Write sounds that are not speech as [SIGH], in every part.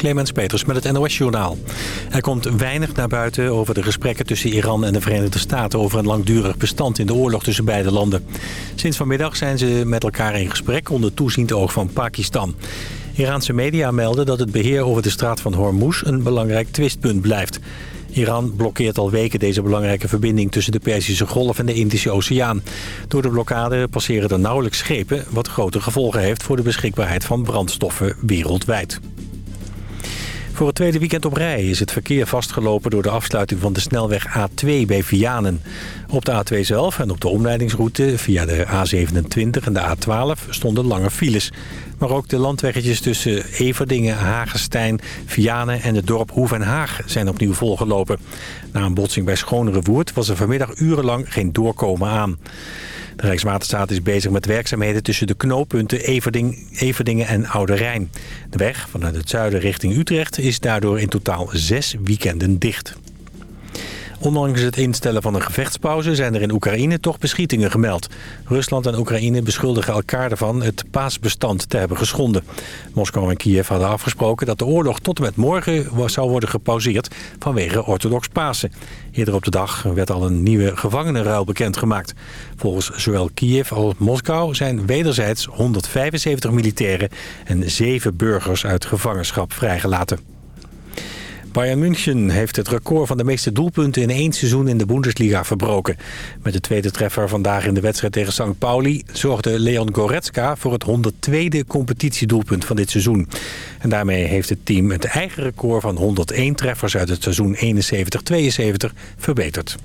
Clemens Peters met het NOS-journaal. Er komt weinig naar buiten over de gesprekken tussen Iran en de Verenigde Staten... over een langdurig bestand in de oorlog tussen beide landen. Sinds vanmiddag zijn ze met elkaar in gesprek onder toeziend oog van Pakistan. Iraanse media melden dat het beheer over de straat van Hormuz een belangrijk twistpunt blijft. Iran blokkeert al weken deze belangrijke verbinding tussen de Perzische Golf en de Indische Oceaan. Door de blokkade passeren er nauwelijks schepen, wat grote gevolgen heeft voor de beschikbaarheid van brandstoffen wereldwijd. Voor het tweede weekend op rij is het verkeer vastgelopen door de afsluiting van de snelweg A2 bij Vianen. Op de A2 zelf en op de omleidingsroute via de A27 en de A12 stonden lange files. Maar ook de landweggetjes tussen Everdingen, Hagestein, Vianen en het dorp Hoef en Haag zijn opnieuw volgelopen. Na een botsing bij Schonere Woerd was er vanmiddag urenlang geen doorkomen aan. De Rijkswaterstaat is bezig met werkzaamheden tussen de knooppunten Everding, Everdingen en Oude Rijn. De weg vanuit het zuiden richting Utrecht is daardoor in totaal zes weekenden dicht. Ondanks het instellen van een gevechtspauze zijn er in Oekraïne toch beschietingen gemeld. Rusland en Oekraïne beschuldigen elkaar ervan het paasbestand te hebben geschonden. Moskou en Kiev hadden afgesproken dat de oorlog tot en met morgen zou worden gepauzeerd vanwege orthodox Pasen. Eerder op de dag werd al een nieuwe gevangenenruil bekendgemaakt. Volgens zowel Kiev als Moskou zijn wederzijds 175 militairen en 7 burgers uit gevangenschap vrijgelaten. Bayern München heeft het record van de meeste doelpunten in één seizoen in de Bundesliga verbroken. Met de tweede treffer vandaag in de wedstrijd tegen St. Pauli zorgde Leon Goretzka voor het 102e competitiedoelpunt van dit seizoen. En daarmee heeft het team het eigen record van 101 treffers uit het seizoen 71-72 verbeterd.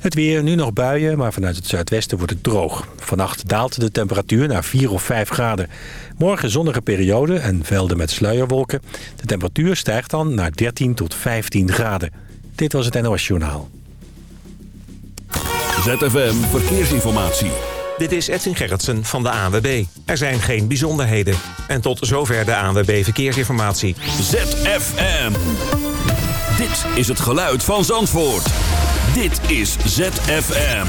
Het weer, nu nog buien, maar vanuit het zuidwesten wordt het droog. Vannacht daalt de temperatuur naar 4 of 5 graden. Morgen zonnige periode en velden met sluierwolken. De temperatuur stijgt dan naar 13 tot 15 graden. Dit was het NOS Journaal. ZFM Verkeersinformatie. Dit is Edwin Gerritsen van de ANWB. Er zijn geen bijzonderheden. En tot zover de ANWB Verkeersinformatie. ZFM. Dit is het geluid van Zandvoort. Dit is ZFM.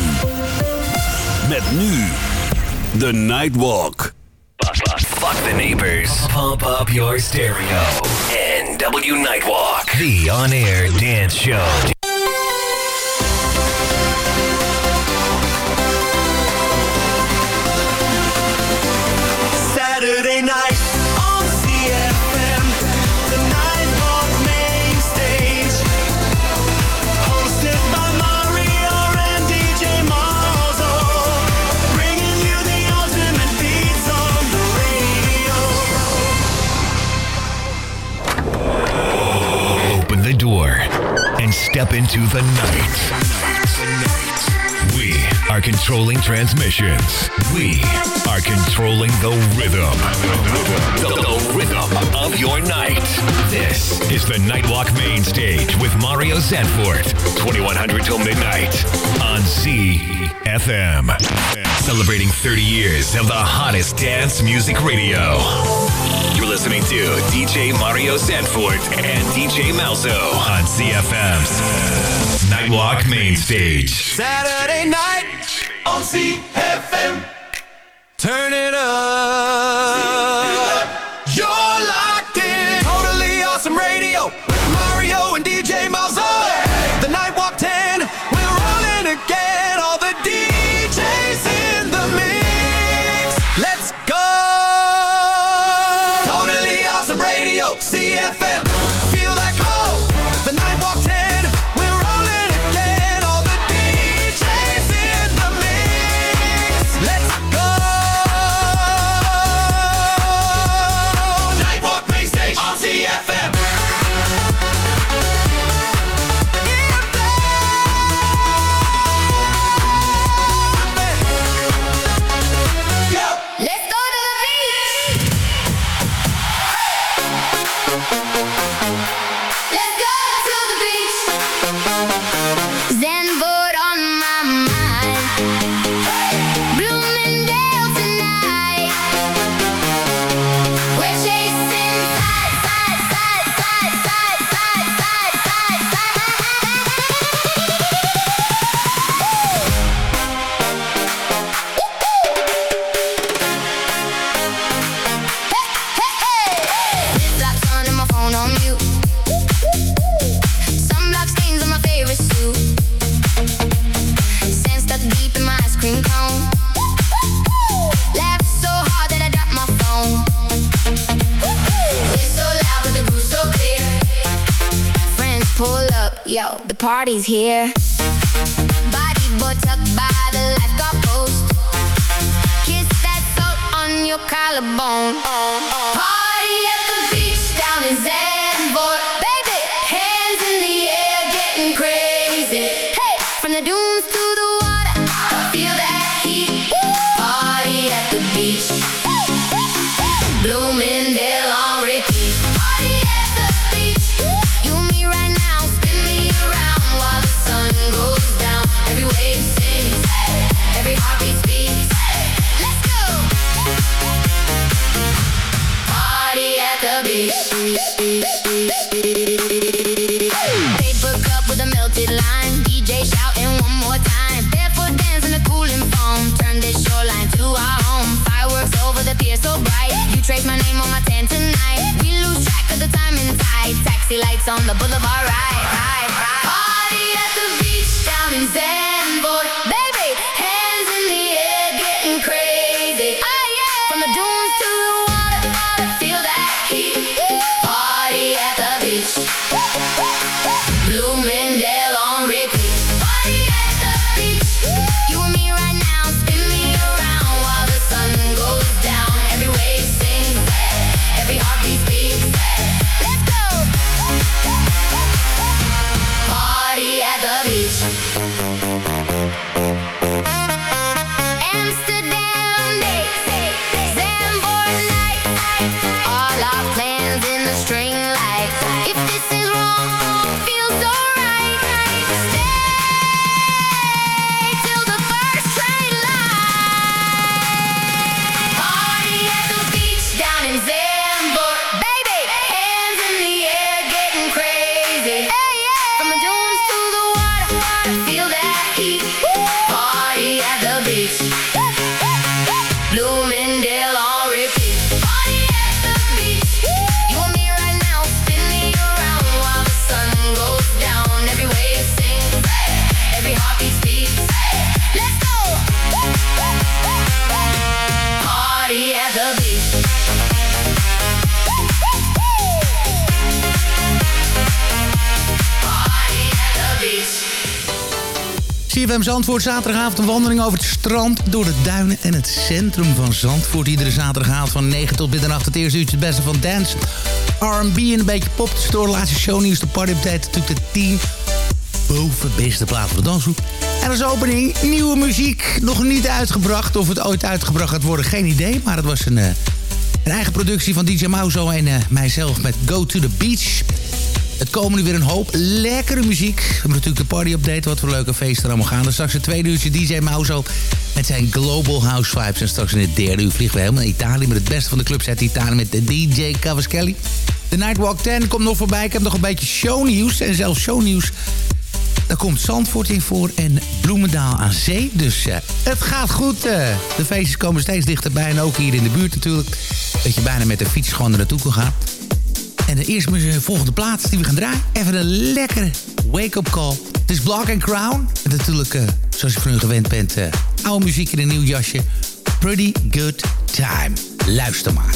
Met nu The Nightwalk. Fuck the neighbors. Pump up your stereo. NW Nightwalk. The on-air dance show. Step into the night. We are controlling transmissions. We are controlling the rhythm. The, the rhythm of your night. This is the Nightwalk Main Stage with Mario Zanfort. 2100 till midnight on CFM. Celebrating 30 years of the hottest dance music radio. Listening to DJ Mario Sanford and DJ Malzo on CFM's Nightwalk Main Stage. Saturday night on CFM. Turn it up. Party's here. Body tucked by the lifeguard post. Kiss that salt on your collarbone. Party on the boulevard ride. CFM Zandvoort, zaterdagavond een wandeling over het strand... door de duinen en het centrum van Zandvoort. Iedere zaterdagavond van 9 tot middernacht het eerste uurtje... het beste van dance, R&B en een beetje pop. De store, laatste shownieuws, de party update. Natuurlijk de 10 boven beste plaat voor de dansgroep. En als opening nieuwe muziek. Nog niet uitgebracht. Of het ooit uitgebracht gaat worden, geen idee. Maar het was een, eh, een eigen productie van DJ Mauzo en eh, mijzelf met Go to the Beach... Het komen nu weer een hoop lekkere muziek. We hebben natuurlijk de party-update, wat voor leuke feesten er allemaal gaan. Dan straks het tweede uurtje DJ Mauzo met zijn Global House Vibes. En straks in het derde uur vliegen we helemaal naar Italië... met het beste van de clubs uit Italië met de DJ Cavaschelli. De Nightwalk 10 komt nog voorbij. Ik heb nog een beetje shownieuws. En zelfs shownieuws, daar komt Zandvoort in voor en Bloemendaal aan zee. Dus eh, het gaat goed. eh. de feestjes komen steeds dichterbij. En ook hier in de buurt natuurlijk. Dat je bijna met de fiets gewoon er naartoe kan gaan. En de eerste de volgende plaats die we gaan draaien. Even een lekkere wake-up call. Het is Black and Crown. En natuurlijk, eh, zoals je van u gewend bent, eh, oude muziek in een nieuw jasje. Pretty Good Time. Luister maar.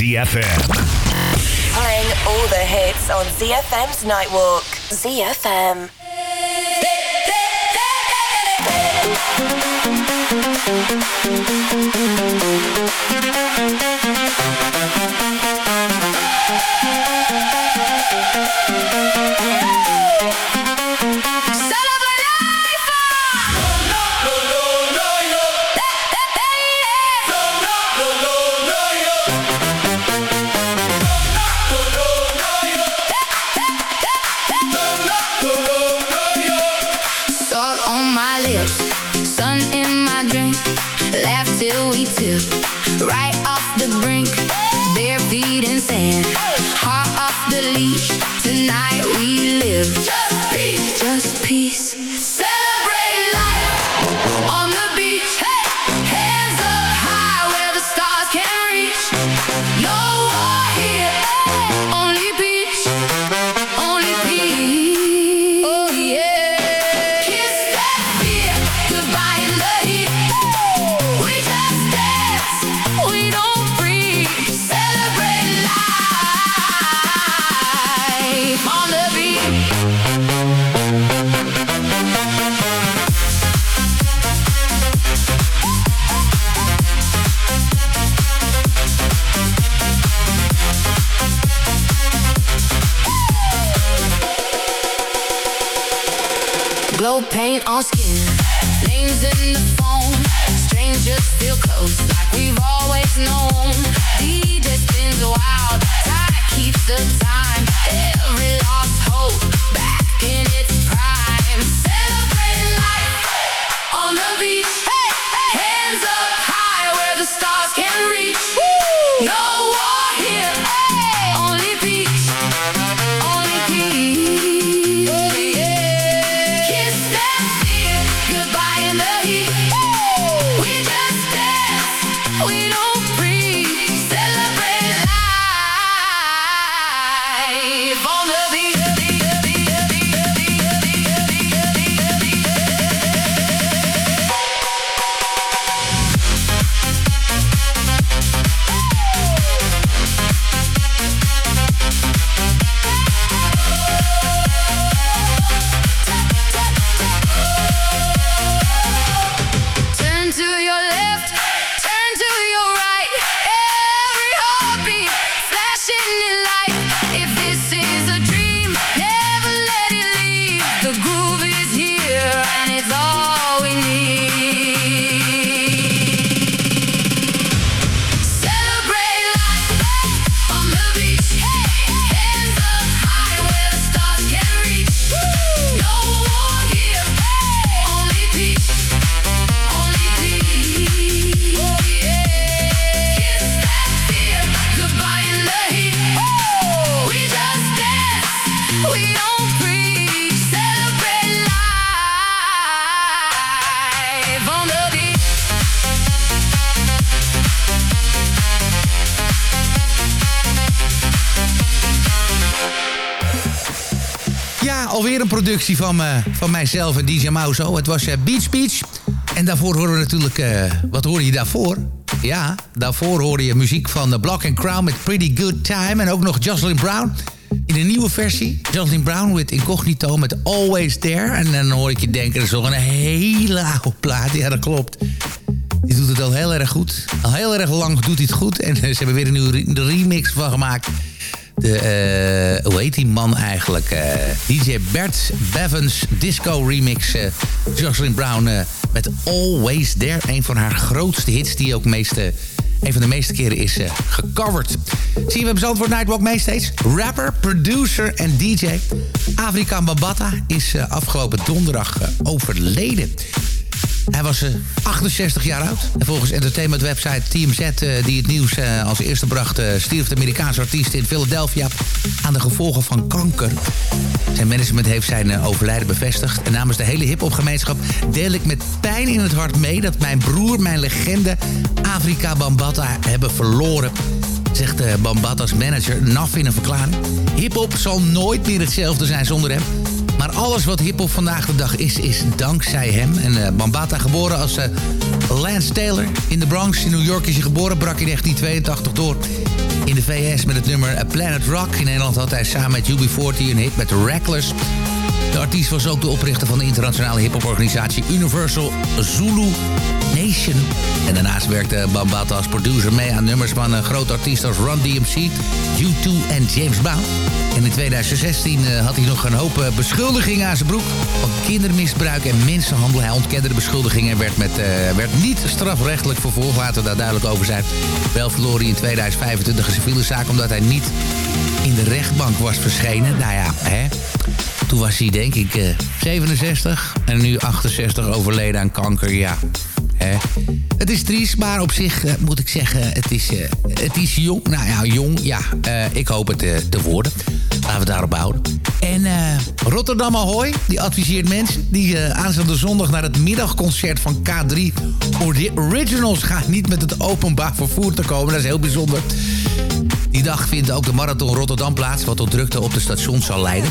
ZFM. Playing all the hits on ZFM's Nightwalk. ZFM. Productie van, eh, van mijzelf en DJ Mauso. Het was eh, Beach Beach. En daarvoor horen we natuurlijk... eh, wat hoorde je daarvoor? Ja, daarvoor hoorde je muziek van The Block and Crown met Pretty Good Time. En ook nog Jocelyn Brown in een nieuwe versie. Jocelyn Brown with Incognito met Always There. En dan hoor ik je denken, dat is een hele oude plaat. Ja, dat klopt. Die doet het al heel erg goed. Al heel erg lang doet hij het goed. En ze hebben weer een nieuwe re- remix van gemaakt. De, eh, hoe heet die man eigenlijk? Eh, DJ Bert Bevans Disco Remix. eh, Jocelyn Brown met Always There. Een van haar grootste hits die ook meeste, een van de meeste keren is gecoverd. Zie je hem Zandvoort Nightwalk Mainstage? Rapper, producer en DJ. Afrika Bambata is afgelopen donderdag overleden. Hij was eh, 68 jaar oud. En volgens entertainmentwebsite TMZ, eh, die het nieuws eh, als eerste bracht... eh, stierf de Amerikaanse artiest in Philadelphia aan de gevolgen van kanker. Zijn management heeft zijn eh, overlijden bevestigd. En namens de hele hiphopgemeenschap deel ik met pijn in het hart mee... dat mijn broer, mijn legende, Afrika Bambata hebben verloren zegt de Bambata's manager Naf in een verklaring. Hip-hop zal nooit meer hetzelfde zijn zonder hem. Maar alles wat hip-hop vandaag de dag is, is dankzij hem. En eh, Bambata, geboren als eh, Lance Taylor in de Bronx in New York, is hij geboren, brak in 1982 door. In de VS met het nummer A Planet Rock. In Nederland had hij samen met UB40 een hit met Reckless. De artiest was ook de oprichter van de internationale hiphoporganisatie Universal Zulu Nation. En daarnaast werkte Bambata als producer mee aan nummers van een grote artiest als Run DMC, U2 en James Brown. En in 2016 eh, had hij nog een hoop eh, beschuldigingen aan zijn broek. Van kindermisbruik en mensenhandel. Hij ontkende de beschuldigingen en werd, met, eh, werd niet strafrechtelijk vervolgd. Laten we daar duidelijk over zijn. Wel verloor hij in 2025 een civiele zaak omdat hij niet in de rechtbank was verschenen. Nou ja, hè. Toen was hij denk ik eh, 67 en nu 68 overleden aan kanker. Ja, hè. Het is triest, maar op zich eh, moet ik zeggen, het is, eh, het is jong. Nou ja, jong, ja. eh, ik hoop het eh, te worden. Laten we het daarop houden. En eh, Rotterdam Ahoy, die adviseert mensen... die eh, aanstaande zondag naar het middagconcert van K3... voor de originals gaan niet met het openbaar vervoer te komen. Dat is heel bijzonder. Die dag vindt ook de Marathon Rotterdam plaats... wat tot drukte op de station zal leiden.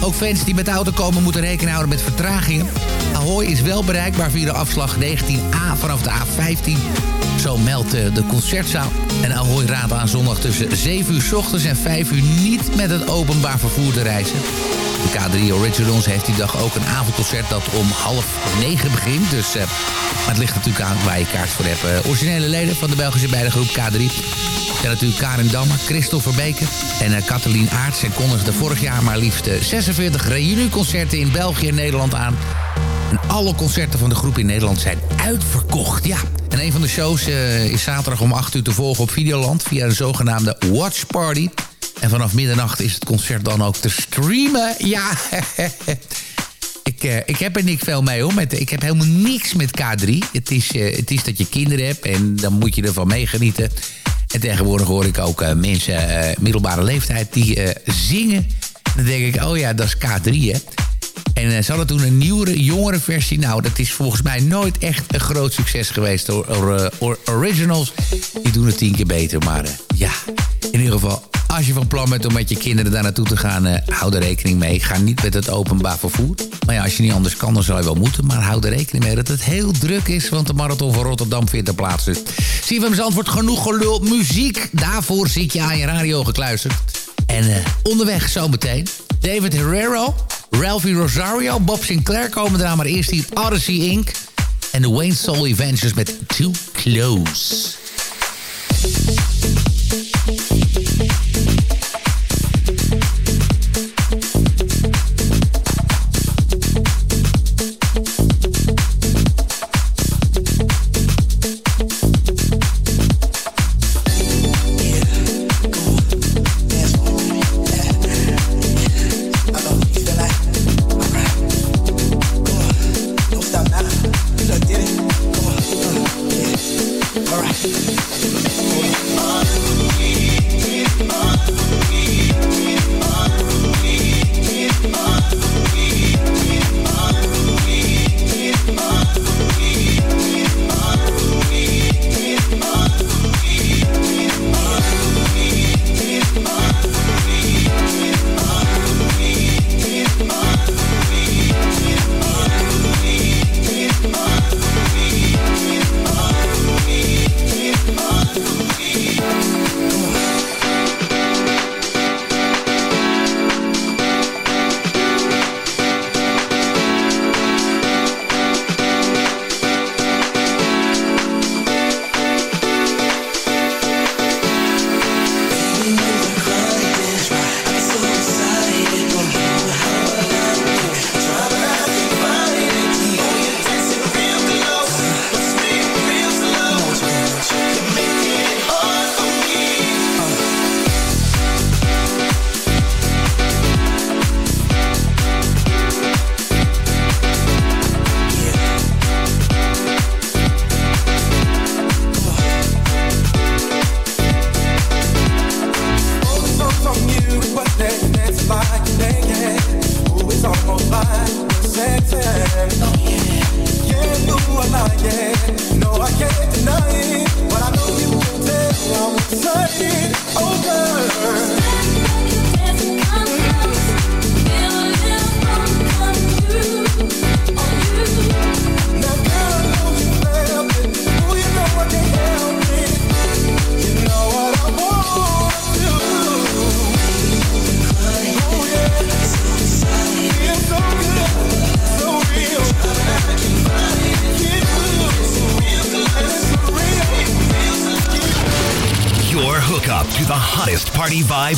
Ook fans die met de auto komen moeten rekening houden met vertragingen. Ahoy is wel bereikbaar via de afslag 19A vanaf de A15. Zo meldt eh, de concertzaal. En Ahoy raadt aan zondag tussen 7 uur s ochtends en 5 uur niet met het openbaar vervoer te reizen. De K3 Originals heeft die dag ook een avondconcert dat om half negen begint. Dus eh, maar het ligt natuurlijk aan waar je kaart voor hebt. Eh, originele leden van de Belgische beide K3 zijn natuurlijk Karin Dammer, Christel Verbeke en uh, Kathleen Aerts. En kondigden vorig jaar maar liefst eh, 46 reunieconcerten in België en Nederland aan. En alle concerten van de groep in Nederland zijn uitverkocht. Ja, en een van de shows uh, is zaterdag om 8 uur te volgen op Videoland... via een zogenaamde Watch Party. En vanaf middernacht is het concert dan ook te streamen. Ja, [LAUGHS] ik, ik heb er niks veel mee hoor. Met, ik heb helemaal niks met K3. Het is, het is dat je kinderen hebt en dan moet je ervan meegenieten. En tegenwoordig hoor ik ook uh, mensen middelbare leeftijd die zingen. En dan denk ik, oh ja, dat is K3 hè. En ze hadden toen een nieuwere, jongere versie. Nou, dat is volgens mij nooit echt een groot succes geweest. Door, door originals, die doen het tien keer beter. Maar ja, in ieder geval als je van plan bent om met je kinderen daar naartoe te gaan, hou er rekening mee. Ga niet met het openbaar vervoer. Maar ja, als je niet anders kan, dan zou je wel moeten. Maar hou er rekening mee dat het heel druk is, want de Marathon van Rotterdam vindt er plaats. Dus je antwoord genoeg gelul. Muziek, daarvoor zit je aan je radio gekluisterd. En uh, onderweg zometeen David Herrero, Ralphie Rosario, Bob Sinclair komen eraan. Maar eerst hier Odyssey Inc. en de Wayne Soul Avengers met Too Close.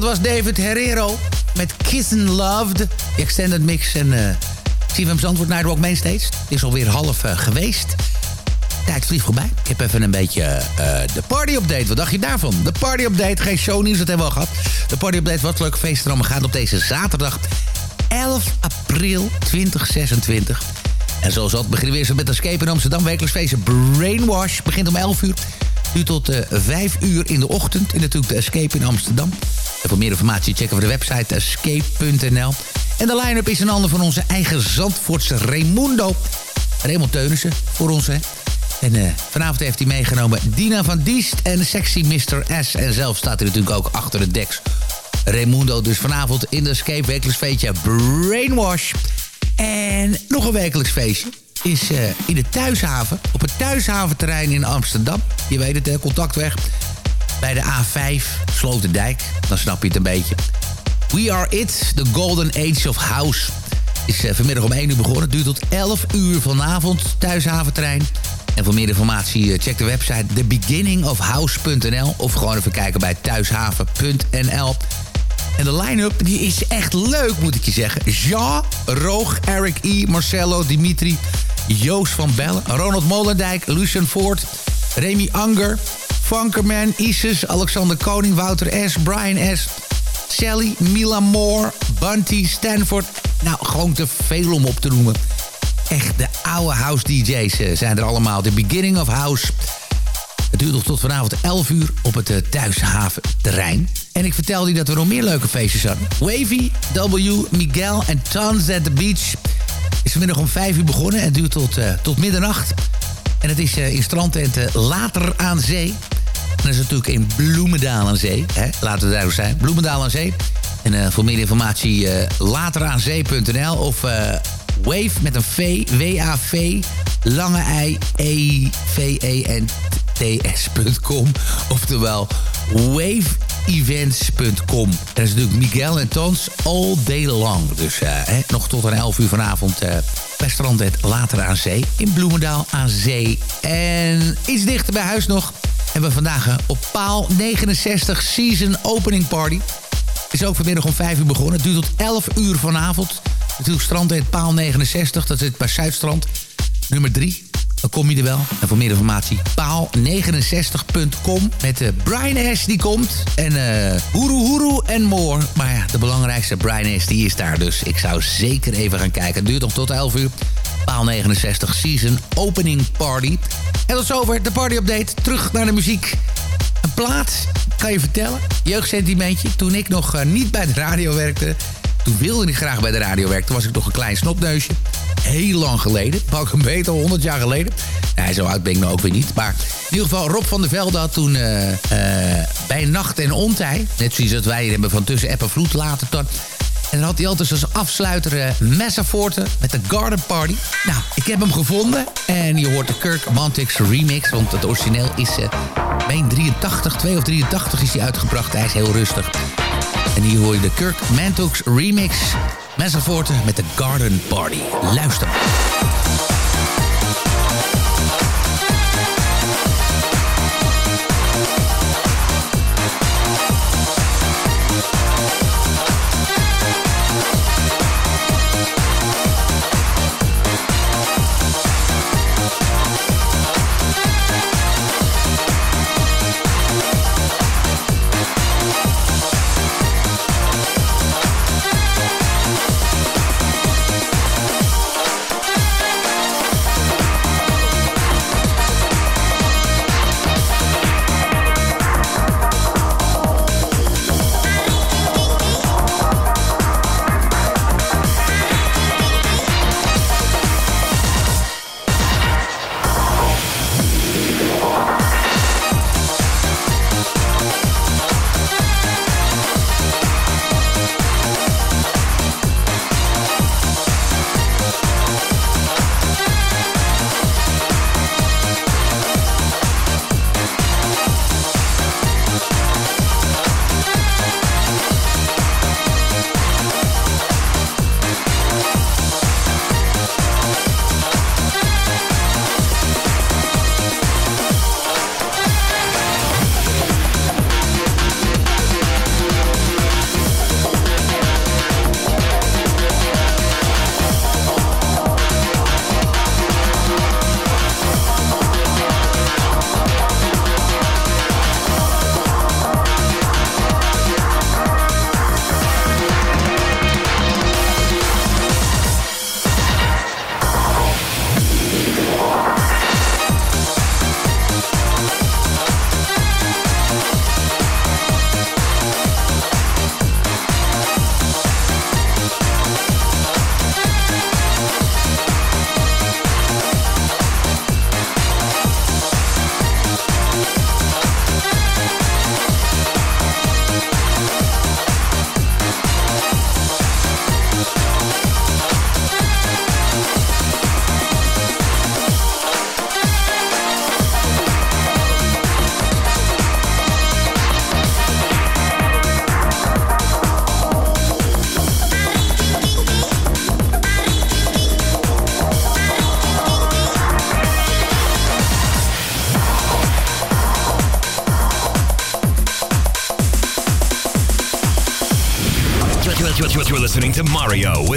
Dat was David Herrero met Kissin' Loved. De extended mix en uh, CFM Zandvoort Nightwalk Mainstage. Het is alweer half uh, geweest. Tijd vliegt voorbij. Ik heb even een beetje uh, de party-update. Wat dacht je daarvan? De party-update, geen shownieuws, dat hebben we al gehad. De party-update, wat leuk feest er allemaal gaat op deze zaterdag 11 april 2026. En zoals altijd beginnen we eerst met Escape in Amsterdam. Wekelijks feestje Brainwash. Begint om 11 uur. Nu tot uh, 5 uur in de ochtend. En natuurlijk de Escape in Amsterdam. En voor meer informatie checken we de website escape.nl. En de line-up is een ander van onze eigen Zandvoortse Raimundo. Raymond Teunissen voor ons, hè. En uh, vanavond heeft hij meegenomen Dina van Diest en Sexy Mr. S. En zelf staat hij natuurlijk ook achter de deks. Raimundo dus vanavond in de Escape wekelijks feestje Brainwash. En nog een wekelijks feestje is uh, in de Thuishaven. Op het Thuishaventerrein in Amsterdam. Je weet het, contactweg. Bij de A5, Sloterdijk. Dan snap je het een beetje. We Are It, The Golden Age of House. Is uh, vanmiddag om 1 uur begonnen. Duurt tot 11 uur vanavond, Thuishaventerrein. En voor meer informatie uh, check de website thebeginningofhouse.nl of gewoon even kijken bij thuishaven.nl. En de line-up die is echt leuk, moet ik je zeggen. Jean, Roog, Eric E., Marcello, Dimitri, Joost van Bellen... Ronald Molendijk, Lucien Ford, Remy Anger... Funkerman, Isis, Alexander Koning, Wouter S., Brian S., Sally, Mila Moore, Bunty, Stanford. Nou, gewoon te veel om op te noemen. Echt, de oude house DJ's uh, zijn er allemaal. The Beginning of House... Het duurt nog tot vanavond 11 uur op het uh, Thuishaventerrein. En ik vertelde je dat we nog meer leuke feestjes hadden. Wavy, W, Miguel en Tons at the Beach is vanmiddag om 5 uur begonnen. En duurt tot, uh, tot middernacht. En het is uh, in strandtent Later aan Zee. En dat is natuurlijk in Bloemendaal aan Zee. Hè? Laten we duidelijk zijn. Bloemendaal aan Zee. En voor meer informatie lateraanzee.nl of Wave met een V, W-A-V, lange I, E-V-E-N ts.com. Oftewel waveevents.com. Dat is natuurlijk Miguel en Tons all day long. Dus nog tot een 11 uur vanavond bij Strandbed Later aan Zee. In Bloemendaal aan Zee. En iets dichter bij huis nog hebben we vandaag op paal 69 Season Opening Party. Is ook vanmiddag om 5 uur begonnen. Het duurt tot 11 uur vanavond. Natuurlijk Strandbed paal 69. Dat zit bij Zuidstrand. Nummer 3 dan kom je er wel. En voor meer informatie paal69.com met uh, Brian S. die komt. En uh, Huru Huru en more. Maar ja, de belangrijkste Brian S. die is daar. Dus ik zou zeker even gaan kijken. Het duurt nog tot 11 uur. Paal 69 Season Opening Party. En tot zover de party update. Terug naar de muziek. Een plaat, kan je vertellen. Jeugdsentimentje. Toen ik nog uh, niet bij de radio werkte... Toen wilde ik graag bij de radio werken. Toen was ik nog een klein snopneusje heel lang geleden. Pak een beter, 100 jaar geleden. Nee, zo oud ben ik nou ook weer niet. Maar in ieder geval, Rob van der Velde had toen uh, uh, bij Nacht en Ontij... net zoals dat wij hebben van Tussen App en Vloed later... Tot, en dan had hij altijd als afsluiter uh, Messaforte met de Garden Party. Nou, ik heb hem gevonden. En je hoort de Kirk Mantix remix. Want het origineel is, uh, meen 83, 2 of 83 is hij uitgebracht. Hij is heel rustig. En hier hoor je de Kirk Mantix remix. Messaforte met de Garden Party. Luister.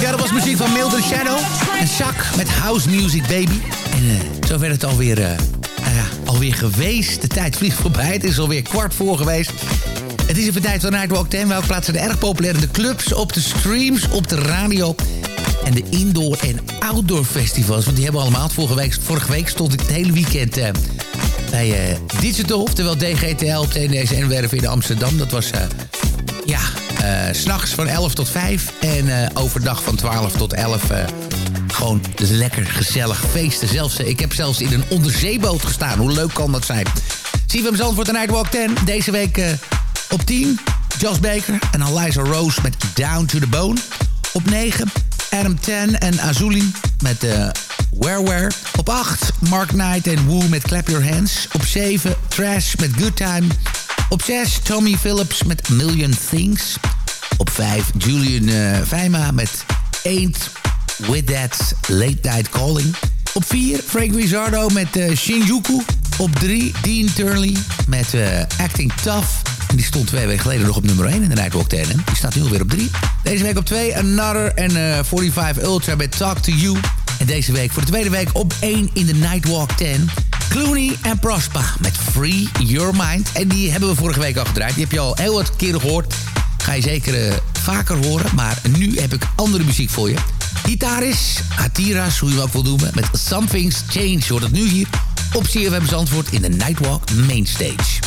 Ja, dat was muziek van Mildred Shadow. En Zak met House Music Baby. En eh, zo werd het eh nou alweer geweest. De tijd vliegt voorbij. Het is alweer kwart voor geweest. Het is even tijd voor Nightwalk 10. Welke plaatsen zijn erg populair in de clubs, op de streams, op de radio... en de indoor- en outdoor festivals. Want die hebben we allemaal. Vorige week, vorige week stond ik het hele weekend... eh, bij eh, Digital, oftewel DGTL op TNS en Werven in Amsterdam. Dat was, eh, ja, eh, s'nachts van 11 tot 5 en eh, overdag van 12 tot 11. eh, gewoon lekker gezellig feesten. Zelfs, ik heb zelfs in een onderzeeboot gestaan. Hoe leuk kan dat zijn? CFM Zandvoort de Nightwalk 10. Deze week op 10. Josh Baker en Eliza Rose met Down to the Bone. Op 9. Adam Ten en Azuli met eh Where Where. Op 8. Mark Knight en Woo met Clap Your Hands. Op 7. Trash met Good Time. Op 6. Tommy Phillips met Million Things. Op 5. Julian eh Vijma met Ain't With That Late Night Calling. Op 4. Frank Rizzardo met eh, Shinjuku. Op 3. Dean Turnley met Acting Tough. Die stond twee weken geleden nog op nummer 1 in de Nightwalk 10. hè? Die staat nu alweer op 3. Deze week op 2 Another en eh 45 Ultra met Talk To You. En deze week voor de tweede week op 1 in de Nightwalk 10. Clooney en Prospa met Free Your Mind. En die hebben we vorige week al gedraaid. Die heb je al heel wat keren gehoord. Ga je zeker eh, vaker horen. Maar nu heb ik andere muziek voor je. Gitaris, Atiras, hoe je hem ook noemen. Met Something's Change. Hoort het nu hier op CFM Zandvoort in de Nightwalk Mainstage.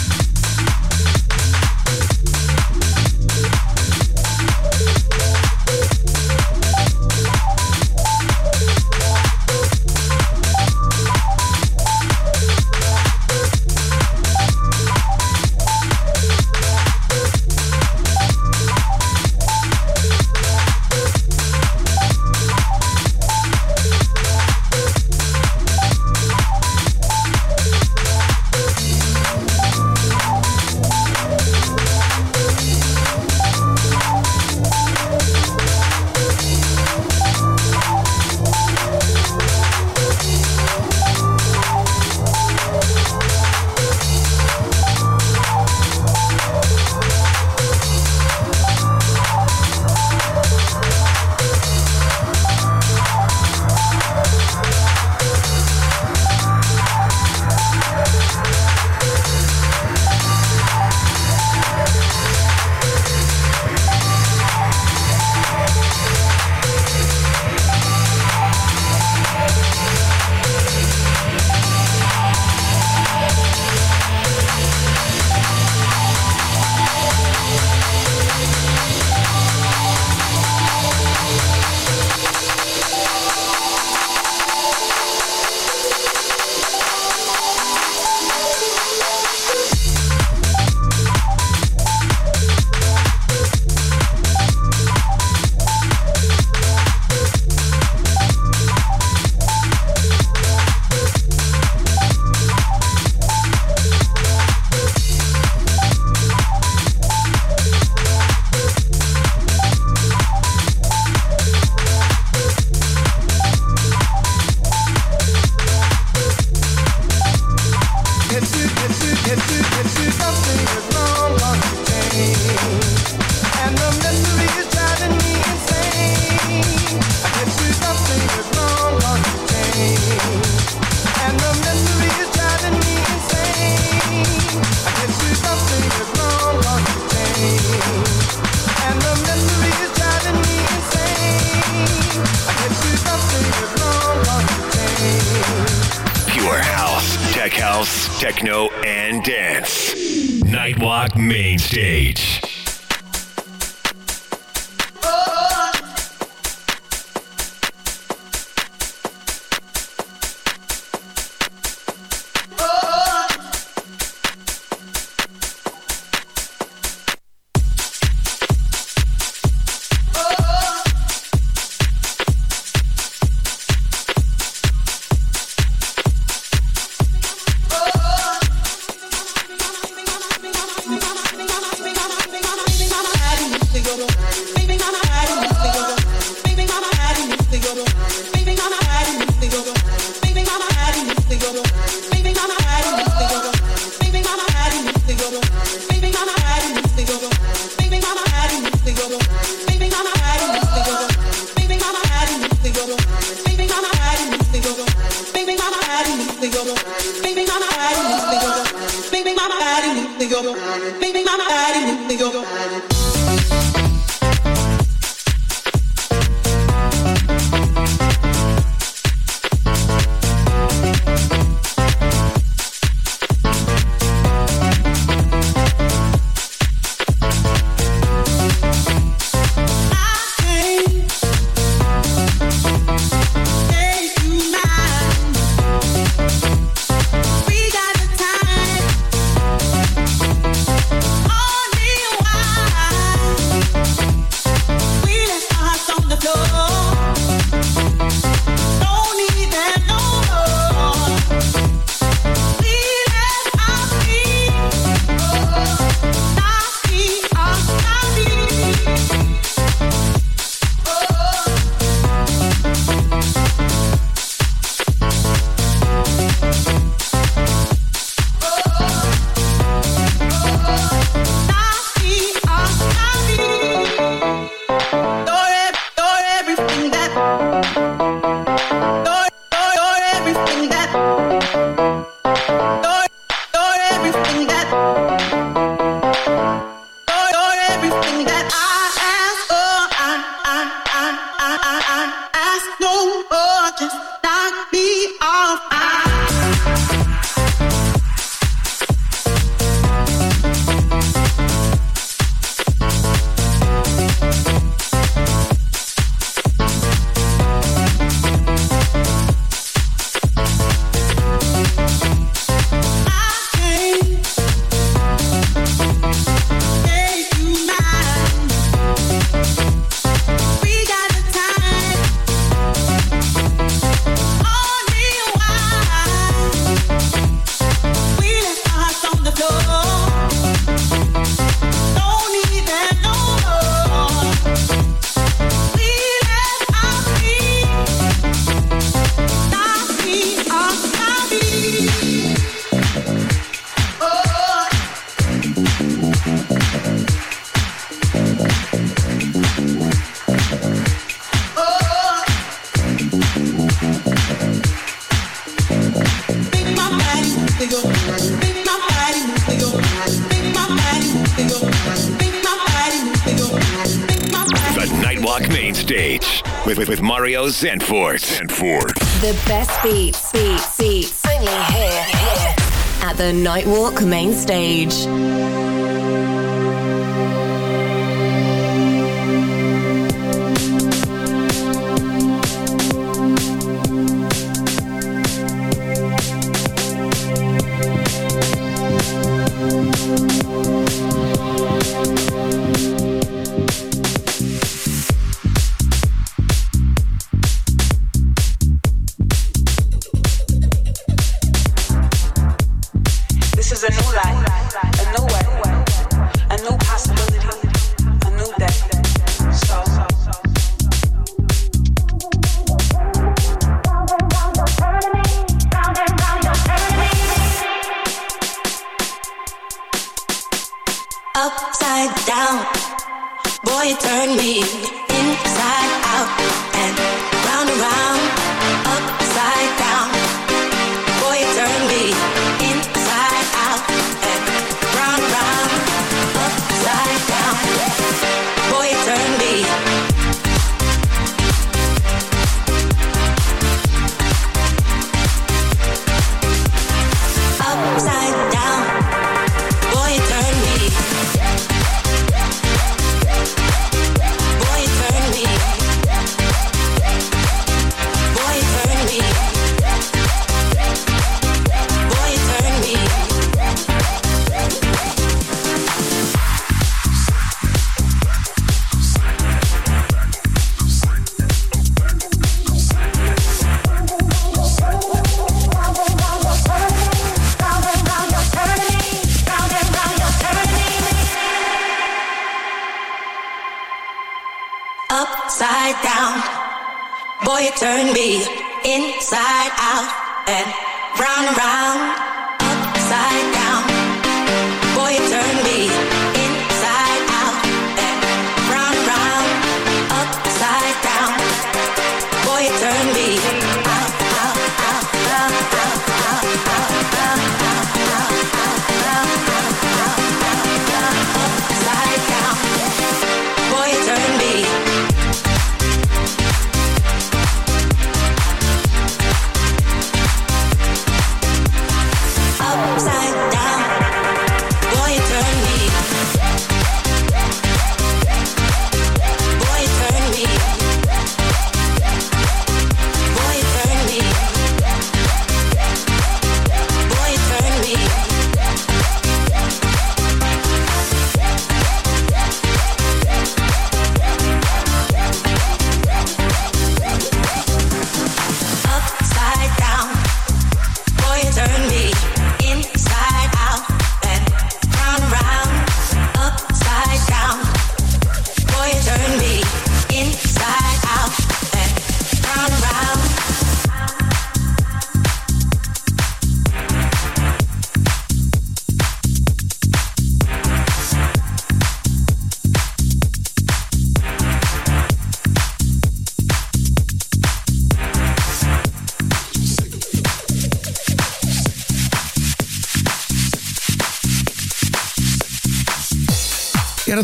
Mario Zanfort. Zanfort. The best beats, beats, beats. Only here, here. At the Nightwalk main stage.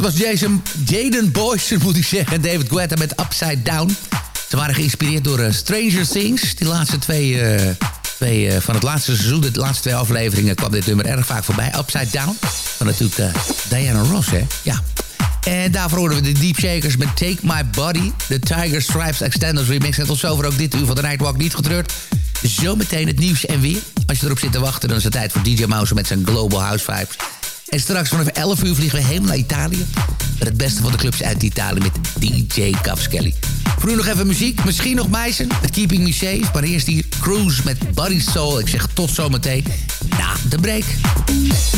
Dat was Jason, Jaden Boyce, [LAUGHS] moet ik zeggen. En David Guetta met Upside Down. Ze waren geïnspireerd door eh, Stranger Things. Die laatste twee, eh, twee eh, van het laatste seizoen, de laatste twee afleveringen... kwam dit nummer erg vaak voorbij. Upside Down. Van natuurlijk Diana Ross, hè? Ja. En daarvoor horen we de Deep Shakers met Take My Body. De Tiger Stripes Extenders remix. En tot zover ook dit uur van de Nightwalk niet getreurd. Zometeen het nieuws en weer. Als je erop zit te wachten, dan is het tijd voor DJ Mouse met zijn Global House Vibes. En straks vanaf 11 uur vliegen we helemaal naar Italië. Met het beste van de clubs uit Italië met DJ Cavskelly. Voor nu nog even muziek. Misschien nog Meisen met Keeping Me Safe. Maar eerst hier Cruise met Body Soul. Ik zeg tot zometeen na de break. Dit